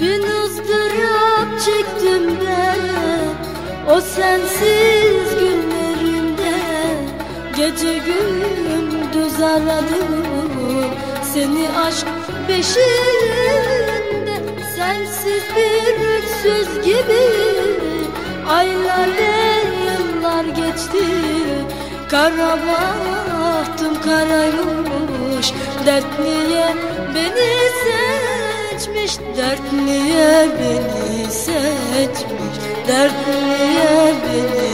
Bin ızdırap çektim ben O sensiz günlerimde Gece gündüz aradım. Seni aşk peşinde Sensiz bir söz gibi Aylar ve yıllar geçti. Kara bahtım karaymış Dert niye beni sen seçmiş Dert niye beni seçmiş Dert niye beni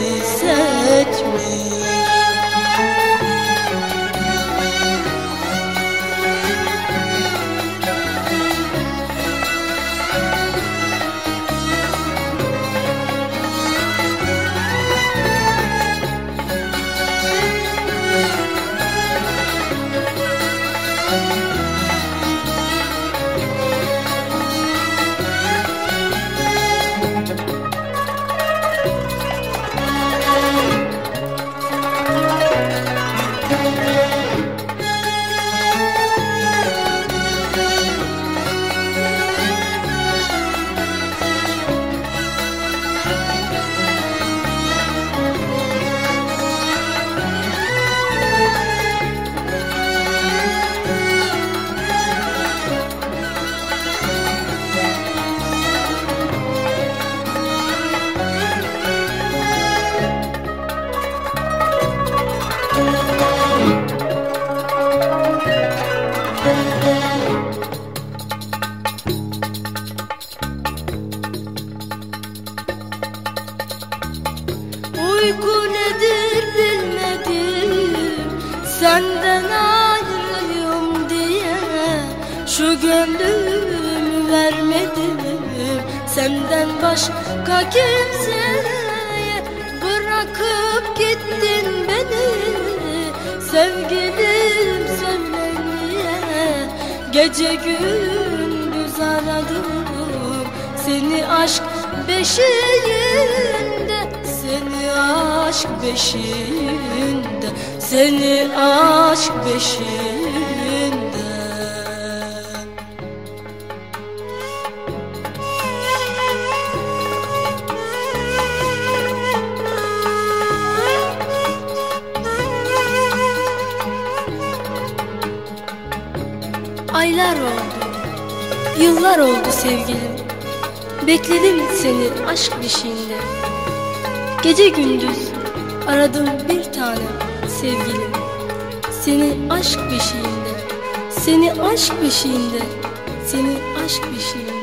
Senden ayrıyım diye Şu gönlümü vermedim. Senden başka kimseye Bırakıp gittin beni. Sevgilim söyle niye? Gece gündüz aradım Seni aşk beşiğinde Seni aşk beşiğinde Seni aşk beşiğinde Aylar oldu, yıllar oldu sevgilim. Bekledim seni aşk beşiğinde Gece gündüz aradım bir tane sevgilim. Seni aşk beşiğinde Seni aşk beşiğinde Seni aşk beşiğinde